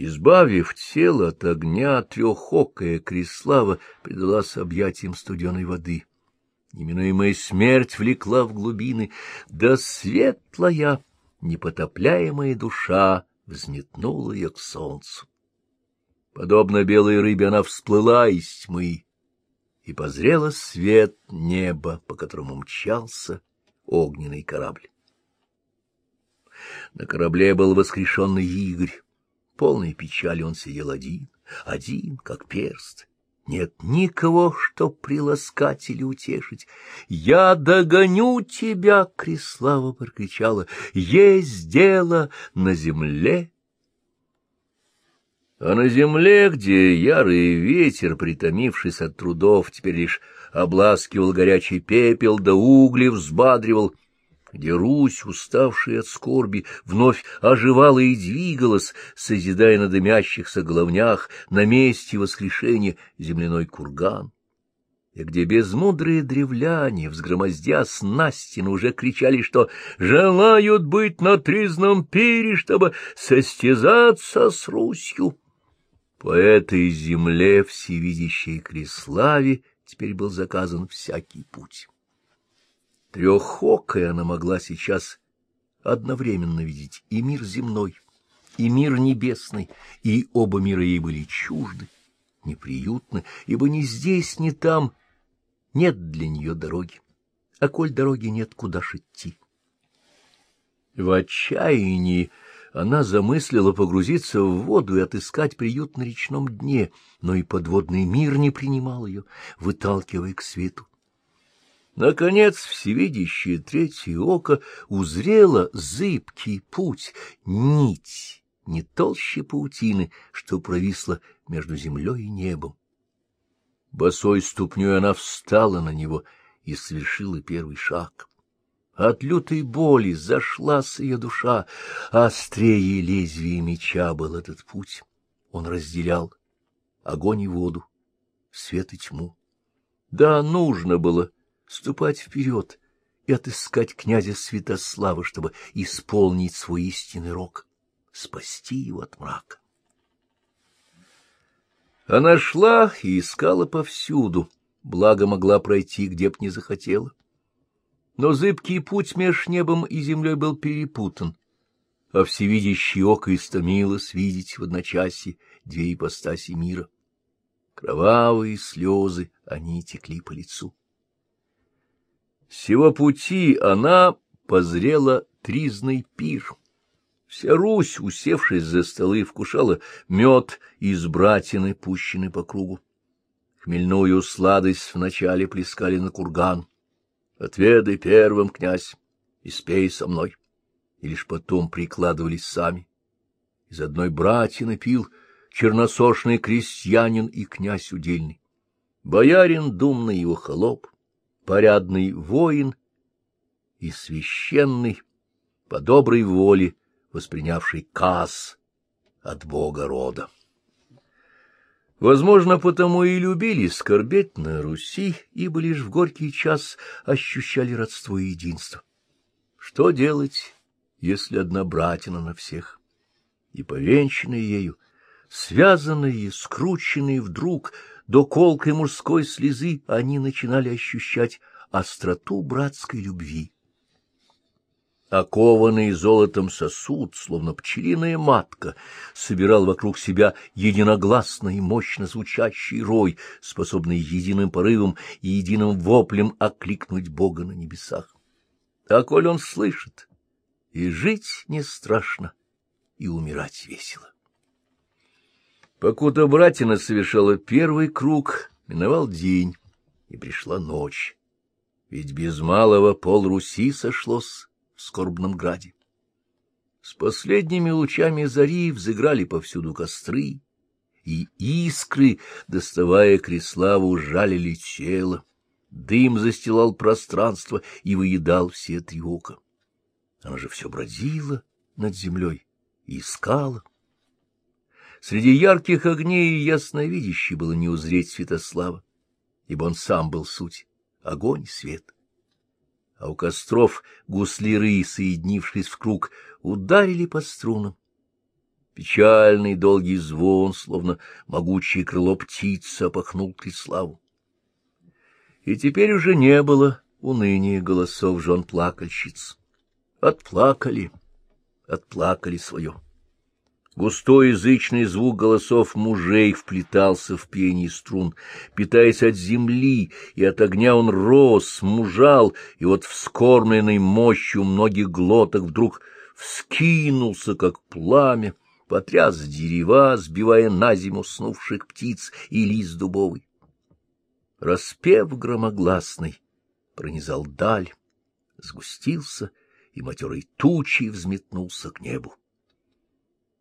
Избавив тело от огня, трехокая Крислава предалась объятиям студеной воды. Неминуемая смерть влекла в глубины, да светлая, непотопляемая душа взметнула ее к солнцу. Подобно белой рыбе она всплыла из тьмы, и позрела свет неба, по которому мчался огненный корабль. На корабле был воскрешенный Игорь. Полной печали он сидел один, один, как перст. Нет никого, чтоб приласкать или утешить. «Я догоню тебя!» — Крислава прокричала. «Есть дело на земле!» А на земле, где ярый ветер, притомившись от трудов, теперь лишь обласкивал горячий пепел, да угли взбадривал, где Русь, уставшая от скорби, вновь оживала и двигалась, созидая на дымящихся головнях на месте воскрешения земляной курган, и где безмудрые древляне, взгромоздя снастину, уже кричали, что желают быть на тризном пире, чтобы состязаться с Русью. По этой земле всевидящей Креславе теперь был заказан всякий путь. Трехокой она могла сейчас одновременно видеть и мир земной, и мир небесный, и оба мира ей были чужды, неприютны, ибо ни здесь, ни там нет для нее дороги, а коль дороги нет, куда ж идти. В отчаянии она замыслила погрузиться в воду и отыскать приют на речном дне, но и подводный мир не принимал ее, выталкивая к свету. Наконец, всевидящее третье око узрело зыбкий путь, нить, не толще паутины, что провисла между землей и небом. Босой ступней она встала на него и совершила первый шаг. От лютой боли зашлась ее душа, острее лезвия меча был этот путь. Он разделял огонь и воду, свет и тьму. Да, нужно было ступать вперед и отыскать князя Святослава, чтобы исполнить свой истинный рок, спасти его от мрака. Она шла и искала повсюду, благо могла пройти, где б не захотела. Но зыбкий путь меж небом и землей был перепутан, а всевидящий око истомилось видеть в одночасье две ипостаси мира. Кровавые слезы они текли по лицу. С его пути она позрела тризный пир. Вся Русь, усевшись за столы, вкушала мед из братины, пущенный по кругу. Хмельную сладость вначале плескали на курган — Отведай первым, князь, и спей со мной. И лишь потом прикладывались сами. Из одной братья пил черносошный крестьянин и князь удельный. Боярин думный его холоп, порядный воин и священный, по доброй воле воспринявший каз от бога рода. Возможно, потому и любили скорбеть на Руси, ибо лишь в горький час ощущали родство и единство. Что делать, если одна братина на всех? И повенчанные ею, связанные, скрученные вдруг до колкой мужской слезы, они начинали ощущать остроту братской любви окованный золотом сосуд, словно пчелиная матка, собирал вокруг себя единогласно и мощно звучащий рой, способный единым порывом и единым воплем окликнуть Бога на небесах. А коль он слышит, и жить не страшно, и умирать весело. Покуда братина совершала первый круг, миновал день, и пришла ночь. Ведь без малого пол Руси сошлось, в скорбном граде. С последними лучами зари взыграли повсюду костры, и искры, доставая Креславу, жалили тело. Дым застилал пространство и выедал все три ока. Она же все бродила над землей и искала. Среди ярких огней ясновидящей было не узреть Святослава, ибо он сам был суть — огонь и свет а у костров гусляры, соединившись в круг, ударили по струнам. Печальный долгий звон, словно могучее крыло птицы, опахнул Криславу. И теперь уже не было уныния голосов жен плакальщиц. Отплакали, отплакали свое. Густой язычный звук голосов мужей вплетался в пение струн. Питаясь от земли и от огня, он рос, мужал, и вот вскормленной мощью многих глоток вдруг вскинулся, как пламя, потряс дерева, сбивая на зиму снувших птиц и лист дубовый. Распев громогласный пронизал даль, сгустился, и матерой тучей взметнулся к небу.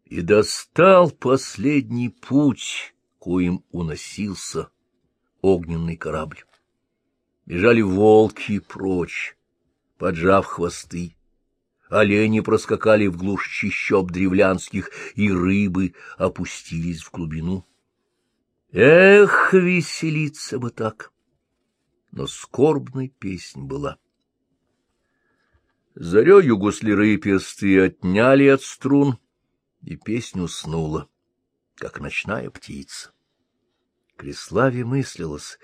И достал последний путь, коим уносился огненный корабль. Бежали волки прочь, поджав хвосты. Олени проскакали в глушь чищоб древлянских, и рыбы опустились в глубину. Эх, веселиться бы так! Но скорбной песнь была. Зарею гусляры песты отняли от струн, и песня уснула, как ночная птица. Креславе мыслилось,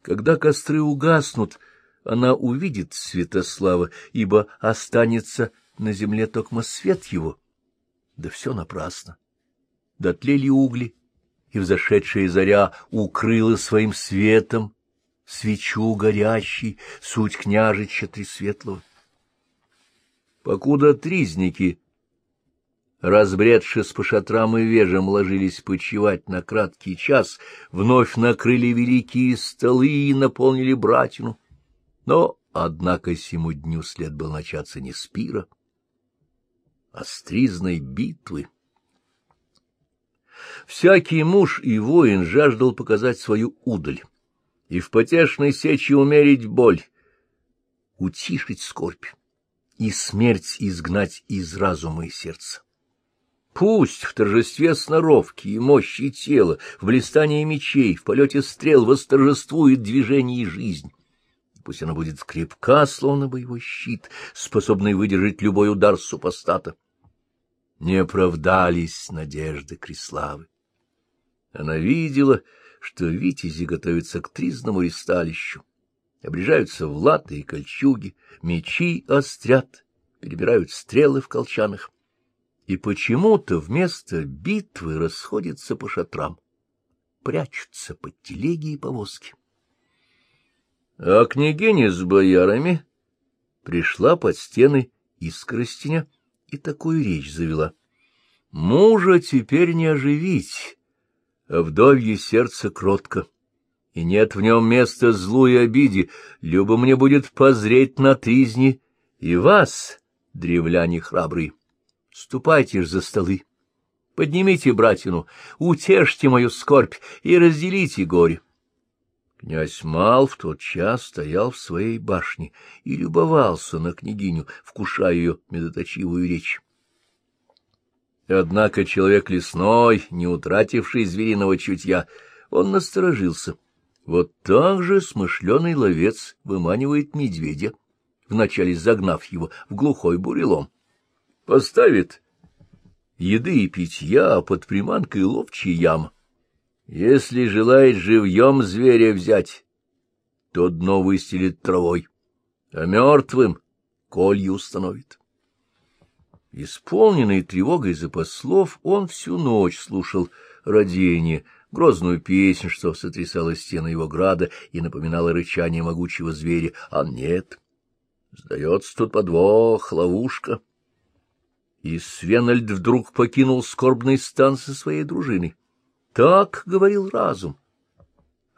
когда костры угаснут, она увидит Святослава, ибо останется на земле токмо свет его. Да все напрасно. Дотлели угли, и взошедшая заря укрыла своим светом свечу горящей, суть княжича Тресветлого. Покуда тризники разбредшись по шатрам и вежам, ложились почевать на краткий час, вновь накрыли великие столы и наполнили братину. Но, однако, сему дню след был начаться не с пира, а с тризной битвы. Всякий муж и воин жаждал показать свою удаль и в потешной сече умерить боль, утишить скорбь и смерть изгнать из разума и сердца. Пусть в торжестве сноровки и мощи тела, в блистании мечей, в полете стрел восторжествует движение и жизнь. Пусть она будет крепка, словно боевой щит, способный выдержать любой удар супостата. Не оправдались надежды Криславы. Она видела, что витязи готовятся к тризному ристалищу, обрежаются в латы и кольчуги, мечи острят, перебирают стрелы в колчанах и почему-то вместо битвы расходятся по шатрам, прячутся под телеги и повозки. А княгиня с боярами пришла под стены искоростеня и такую речь завела. Мужа теперь не оживить, а вдовье сердце кротко, и нет в нем места злу и обиде, любо мне будет позреть на тризни и вас, древляне храбрые. Ступайте ж за столы, поднимите братину, утешьте мою скорбь и разделите горе. Князь Мал в тот час стоял в своей башне и любовался на княгиню, вкушая ее медоточивую речь. Однако человек лесной, не утративший звериного чутья, он насторожился. Вот так же смышленый ловец выманивает медведя, вначале загнав его в глухой бурелом поставит еды и питья, под приманкой ловчий ям. Если желает живьем зверя взять, то дно выстелит травой, а мертвым колью установит. Исполненный тревогой за послов, он всю ночь слушал родение, грозную песнь, что сотрясала стены его града и напоминала рычание могучего зверя, а нет. Сдается тут подвох, ловушка и Свенальд вдруг покинул скорбный стан со своей дружиной. Так говорил разум.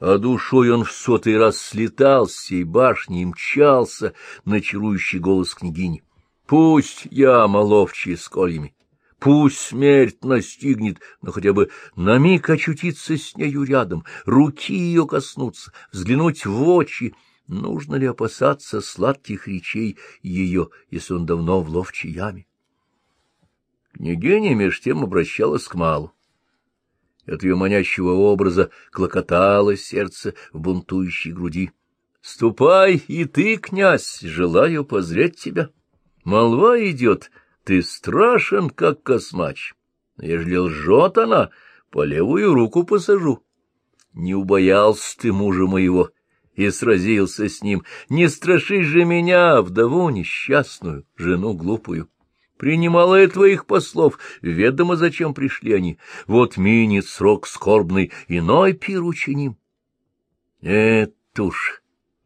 А душой он в сотый раз слетал с сей башни и мчался на чарующий голос княгини. Пусть я ловчий с кольями, пусть смерть настигнет, но хотя бы на миг очутиться с нею рядом, руки ее коснуться, взглянуть в очи. Нужно ли опасаться сладких речей ее, если он давно в ловчей яме? Княгиня меж тем обращалась к Малу. От ее манящего образа клокотало сердце в бунтующей груди. — Ступай и ты, князь, желаю позреть тебя. Молва идет, ты страшен, как космач. Ежели лжет она, по левую руку посажу. Не убоялся ты мужа моего и сразился с ним. Не страши же меня, вдову несчастную, жену глупую. Принимала я твоих послов, ведомо, зачем пришли они. Вот минит срок скорбный, иной пир учиним. Нет уж,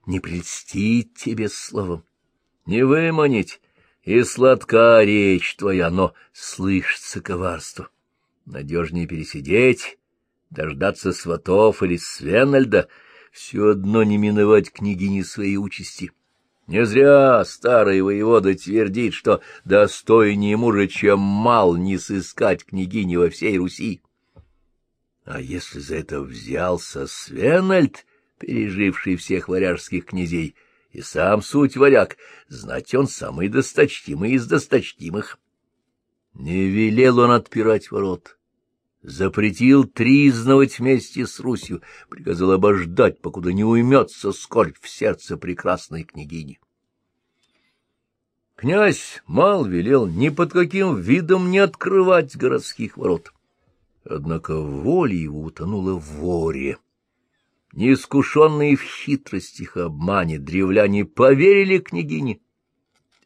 не прельстить тебе словом, не выманить, и сладка речь твоя, но слышится коварство. Надежнее пересидеть, дождаться сватов или Свенальда, все одно не миновать княгини своей участи. Не зря старый воевода твердит, что достойнее мужа, чем мал не сыскать княгини во всей Руси. А если за это взялся Свенальд, переживший всех варяжских князей, и сам суть варяг, знать он самый досточтимый из досточтимых. Не велел он отпирать ворот, запретил тризновать вместе с Русью, приказал обождать, покуда не уймется скорбь в сердце прекрасной княгини. Князь Мал велел ни под каким видом не открывать городских ворот. Однако воля его утонула в воре. Неискушенные в хитростях и обмане древляне поверили княгине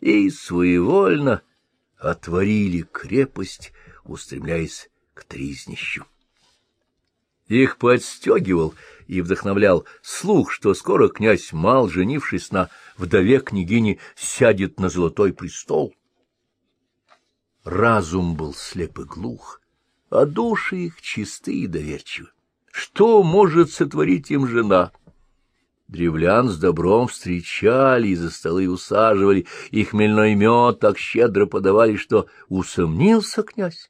и своевольно отворили крепость, устремляясь к тризнищу. Их подстегивал и вдохновлял слух, что скоро князь Мал, женившись на вдове княгини, сядет на золотой престол. Разум был слеп и глух, а души их чисты и доверчивы. Что может сотворить им жена? Древлян с добром встречали, и за столы усаживали, и хмельной мед так щедро подавали, что усомнился князь.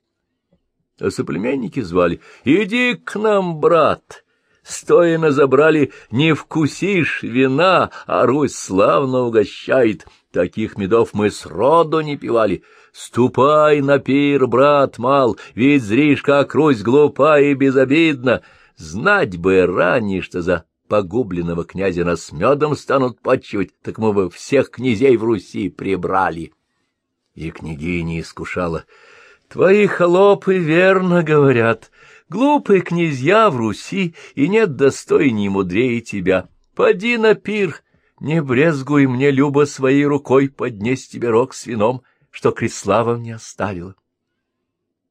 А соплеменники звали «Иди к нам, брат!» Стоя забрали, не вкусишь вина, а Русь славно угощает. Таких медов мы сроду не пивали. Ступай на пир, брат мал, ведь зришь, как Русь глупа и безобидна. Знать бы ранее, что за погубленного князя нас медом станут почивать, так мы бы всех князей в Руси прибрали. И княгиня искушала. Твои холопы верно говорят. Глупые князья в Руси, и нет достойней мудрее тебя. Поди на пир, не брезгуй мне, Люба, своей рукой поднести тебе рог с вином, что Крислава мне оставила.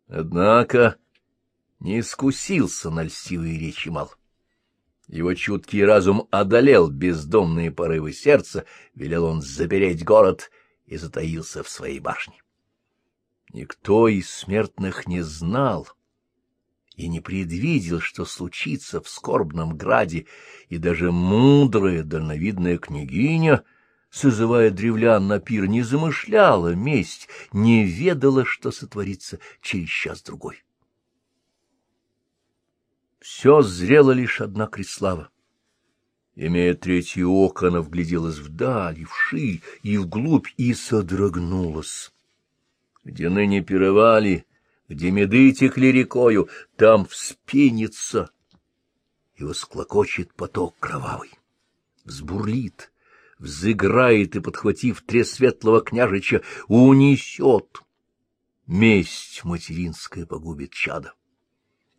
Однако не искусился на льстивые речи мал. Его чуткий разум одолел бездомные порывы сердца, велел он запереть город и затаился в своей башне. Никто из смертных не знал и не предвидел, что случится в скорбном граде, и даже мудрая, дальновидная княгиня, созывая древлян на пир, не замышляла месть, не ведала, что сотворится через час-другой. Все зрело лишь одна Креслава. Имея третье око, она вгляделась вдаль, и вширь, и вглубь, и содрогнулась. Где ныне пировали, где меды текли рекою, там вспенится и восклокочет поток кровавый. Взбурлит, взыграет и, подхватив трес светлого княжича, унесет. Месть материнская погубит чада.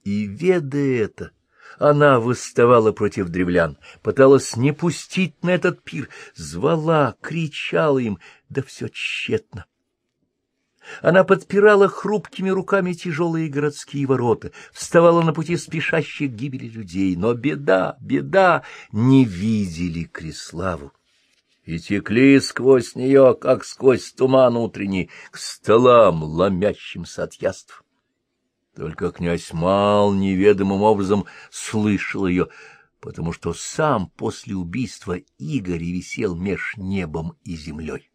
И, ведая это, она восставала против древлян, пыталась не пустить на этот пир, звала, кричала им, да все тщетно. Она подпирала хрупкими руками тяжелые городские ворота, вставала на пути спешащих гибели людей, но беда, беда, не видели Криславу и текли сквозь нее, как сквозь туман утренний, к столам, ломящимся от яств. Только князь Мал неведомым образом слышал ее, потому что сам после убийства Игоря висел меж небом и землей.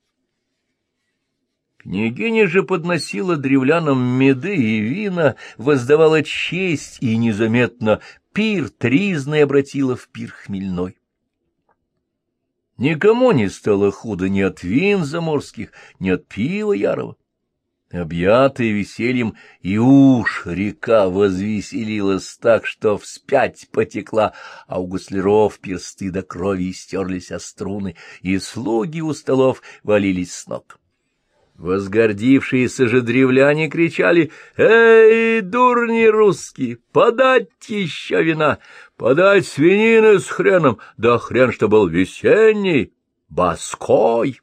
Княгиня же подносила древлянам меды и вина, воздавала честь и незаметно пир тризный обратила в пир хмельной. Никому не стало худо ни от вин заморских, ни от пива ярого. Объятая весельем, и уж река возвеселилась так, что вспять потекла, а у гусляров персты до крови стерлись о струны, и слуги у столов валились с ног. Возгордившиеся же древляне кричали «Эй, дурни русские, подать еще вина, подать свинины с хреном, да хрен, что был весенний, боской!»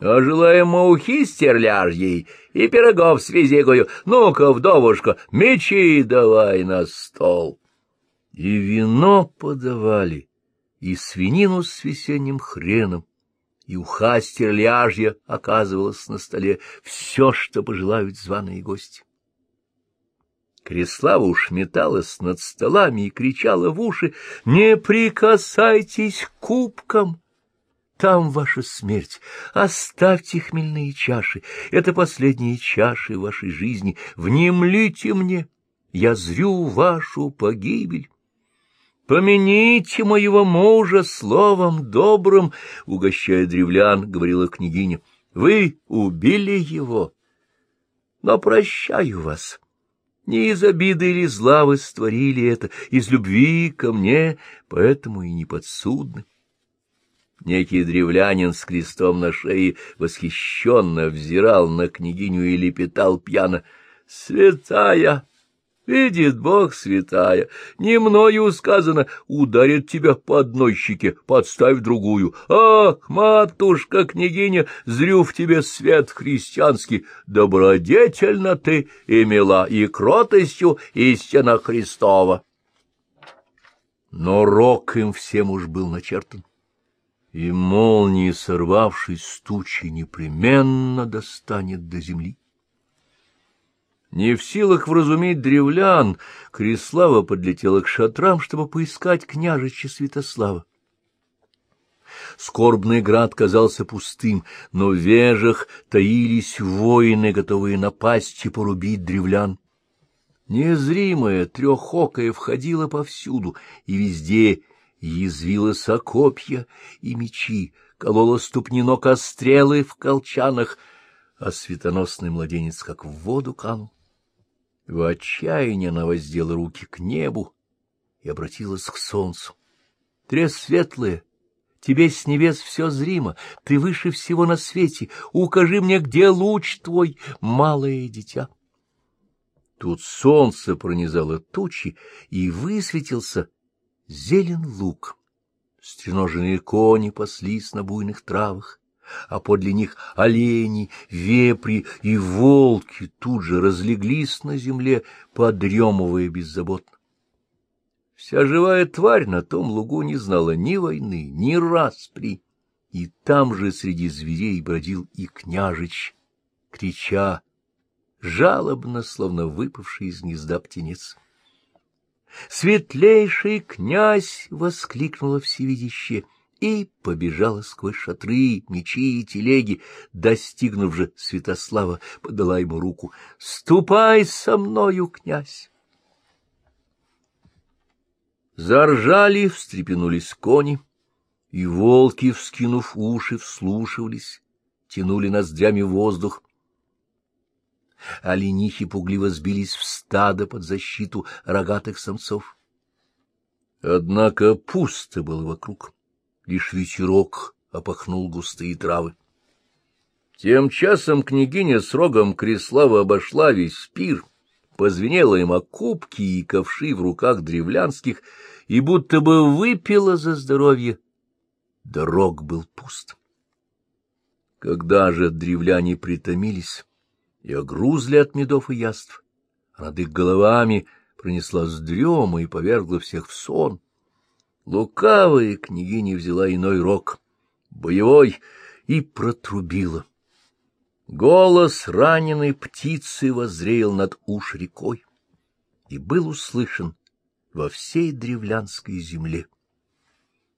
А желаем ухи стерляжьей и пирогов с визигою, ну-ка, вдовушка, мечи давай на стол. И вино подавали, и свинину с весенним хреном, и уха стерляжья оказывалось на столе все, что пожелают званые гости. Креслава уж металась над столами и кричала в уши «Не прикасайтесь к кубкам!» Там ваша смерть. Оставьте хмельные чаши. Это последние чаши вашей жизни. Внемлите мне. Я зрю вашу погибель. «Помяните моего мужа словом добрым», — угощая древлян, — говорила княгиня. «Вы убили его, но прощаю вас. Не из обиды или зла вы створили это, из любви ко мне, поэтому и не подсудны». Некий древлянин с крестом на шее восхищенно взирал на княгиню и лепетал пьяно. «Святая!» Видит Бог, святая, не мною сказано, ударит тебя по одной щеке, подставь другую. Ах, матушка, княгиня, зрю в тебе свет христианский, добродетельно ты и мила, и кротостью истина Христова. Но рок им всем уж был начертан, и молнии, сорвавшись с тучи, непременно достанет до земли. Не в силах вразуметь древлян, Крислава подлетела к шатрам, чтобы поискать княжича Святослава. Скорбный град казался пустым, но в вежах таились воины, готовые напасть и порубить древлян. Незримая трехокая входила повсюду, и везде язвила сокопья и мечи, колола ступни ног о стрелы в колчанах, а светоносный младенец как в воду канул. В отчаянии она воздела руки к небу и обратилась к солнцу. — Трес светлые, тебе с небес все зримо, ты выше всего на свете, укажи мне, где луч твой, малое дитя. Тут солнце пронизало тучи, и высветился зелен лук. Стреноженные кони паслись на буйных травах а подле них олени, вепри и волки тут же разлеглись на земле, подремывая беззаботно. Вся живая тварь на том лугу не знала ни войны, ни распри, и там же среди зверей бродил и княжич, крича, жалобно, словно выпавший из гнезда птенец. «Светлейший князь!» — воскликнула всевидящее — и побежала сквозь шатры, мечи и телеги, достигнув же Святослава, подала ему руку. — Ступай со мною, князь! Заржали, встрепенулись кони, и волки, вскинув уши, вслушивались, тянули ноздрями воздух. Оленихи пугливо сбились в стадо под защиту рогатых самцов. Однако пусто было вокруг лишь ветерок опахнул густые травы. Тем часом княгиня с рогом Креслава обошла весь пир, позвенела им о кубки и ковши в руках древлянских, и будто бы выпила за здоровье. Дорог был пуст. Когда же древляне притомились и огрузли от медов и яств, а над их головами пронеслась дрема и повергла всех в сон, Лукавая княгиня взяла иной рог, боевой, и протрубила. Голос раненой птицы воззреял над уж рекой и был услышан во всей древлянской земле.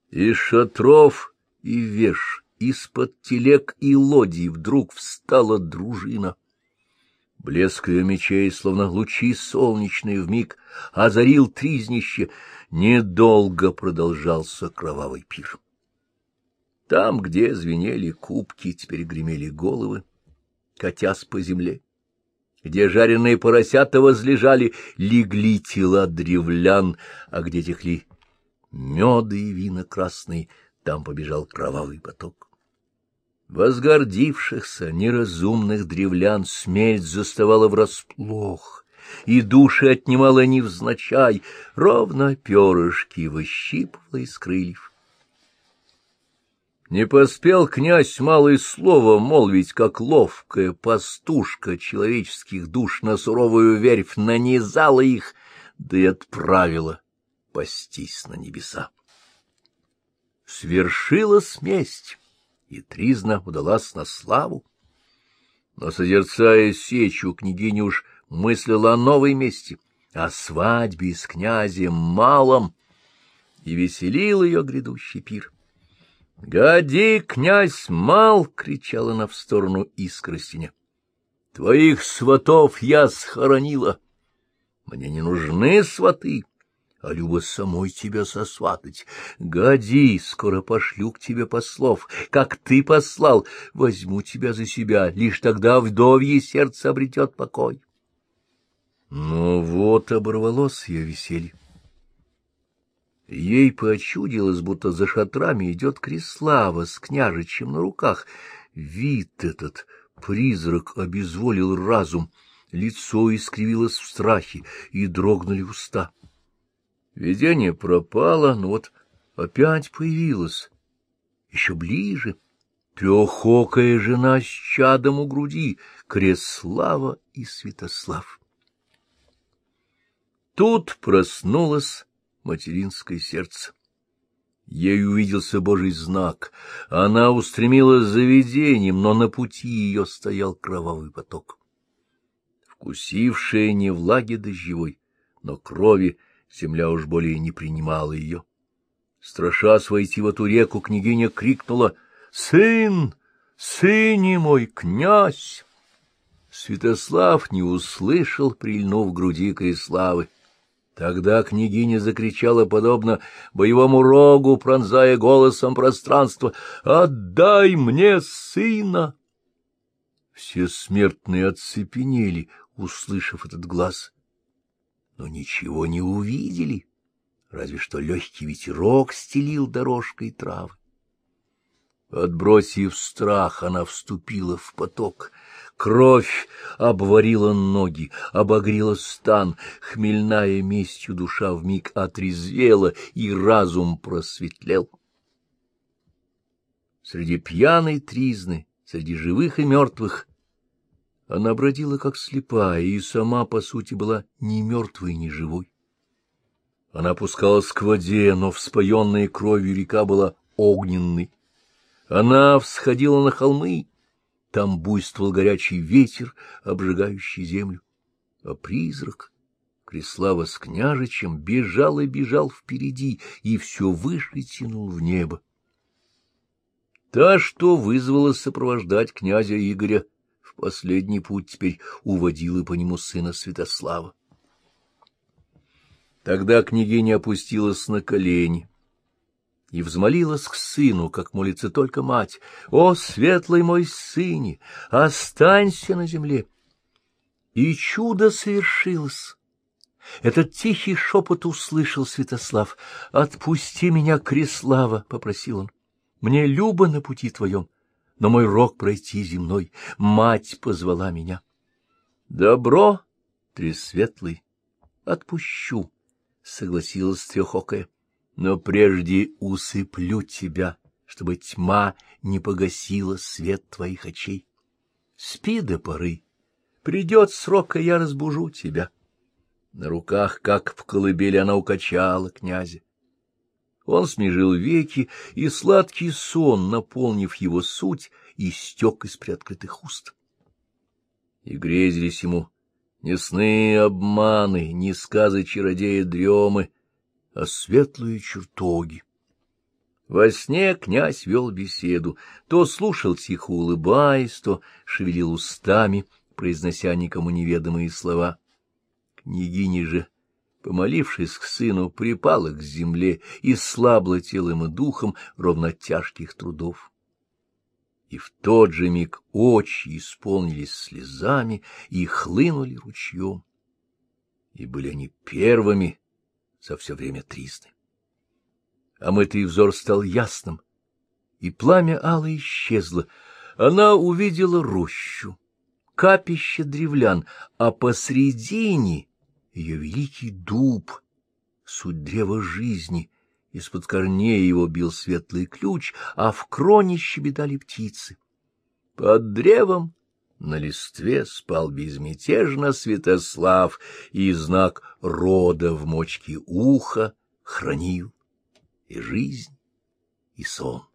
Из шатров и веш, из-под телег и лодий вдруг встала дружина. Блеск ее мечей, словно лучи солнечные вмиг, озарил тризнище. Недолго продолжался кровавый пир. Там, где звенели кубки, теперь гремели головы, катясь по земле. Где жареные поросята возлежали, легли тела древлян, а где текли меды и вина красные, там побежал кровавый поток. Возгордившихся, неразумных древлян смерть заставала врасплох, и души отнимала невзначай, ровно перышки выщипывала из крыльев. Не поспел князь малое слово молвить, как ловкая пастушка человеческих душ на суровую верфь нанизала их, да и отправила пастись на небеса. Свершилась месть и тризна удалась на славу. Но, созерцая сечу, княгиня уж мыслила о новой мести, о свадьбе с князем Малом, и веселил ее грядущий пир. — Годи, князь Мал! — кричала она в сторону искростиня. — Твоих сватов я схоронила. Мне не нужны сваты а Люба самой тебя сосватать. Годи, скоро пошлю к тебе послов, как ты послал, возьму тебя за себя, лишь тогда вдовье сердце обретет покой. Но вот оборвалось ее веселье. Ей почудилось, будто за шатрами идет Креслава с княжичем на руках. Вид этот, призрак, обезволил разум, лицо искривилось в страхе, и дрогнули уста. Видение пропало, но вот опять появилось. Еще ближе. Трехокая жена с чадом у груди, Креслава и Святослав. Тут проснулось материнское сердце. Ей увиделся Божий знак. Она устремилась за видением, но на пути ее стоял кровавый поток. Вкусившая не влаги дождевой, но крови, земля уж более не принимала ее. Страшась войти в эту реку, княгиня крикнула «Сын! Сыне мой, князь!» Святослав не услышал, прильнув груди Креславы. Тогда княгиня закричала, подобно боевому рогу, пронзая голосом пространство, «Отдай мне сына!» Все смертные оцепенели, услышав этот глаз но ничего не увидели, разве что легкий ветерок стелил дорожкой травы. Отбросив страх, она вступила в поток. Кровь обварила ноги, обогрела стан, хмельная местью душа вмиг отрезвела, и разум просветлел. Среди пьяной тризны, среди живых и мертвых, она бродила как слепая и сама, по сути, была ни мертвой, ни живой. Она опускалась к воде, но вспоенная кровью река была огненной. Она всходила на холмы, там буйствовал горячий ветер, обжигающий землю. А призрак, Креслава с княжичем, бежал и бежал впереди, и все выше тянул в небо. Та, что вызвала сопровождать князя Игоря, Последний путь теперь уводил и по нему сына Святослава. Тогда княгиня опустилась на колени и взмолилась к сыну, как молится только мать. «О, светлый мой сыне, останься на земле!» И чудо совершилось. Этот тихий шепот услышал Святослав. «Отпусти меня, Креслава!» — попросил он. «Мне любо на пути твоем но мой рок пройти земной, мать позвала меня. Добро, тресветлый, отпущу, согласилась трехокая, но прежде усыплю тебя, чтобы тьма не погасила свет твоих очей. Спи до поры, придет срок, и я разбужу тебя. На руках, как в колыбели, она укачала князя. Он смежил веки, и сладкий сон, наполнив его суть, истек из приоткрытых уст. И грезились ему не сны обманы, не сказы чародея дремы, а светлые чертоги. Во сне князь вел беседу, то слушал тихо улыбаясь, то шевелил устами, произнося никому неведомые слова. Княгиня же помолившись к сыну, припала к земле и слабла телом и духом ровно тяжких трудов. И в тот же миг очи исполнились слезами и хлынули ручьем. И были они первыми за все время тристы. А мытый взор стал ясным, и пламя ало исчезло, Она увидела рощу, капище древлян, а посредине ее великий дуб, суть древа жизни. Из-под корней его бил светлый ключ, а в кроне щебетали птицы. Под древом на листве спал безмятежно Святослав, и знак рода в мочке уха хранил и жизнь, и сон.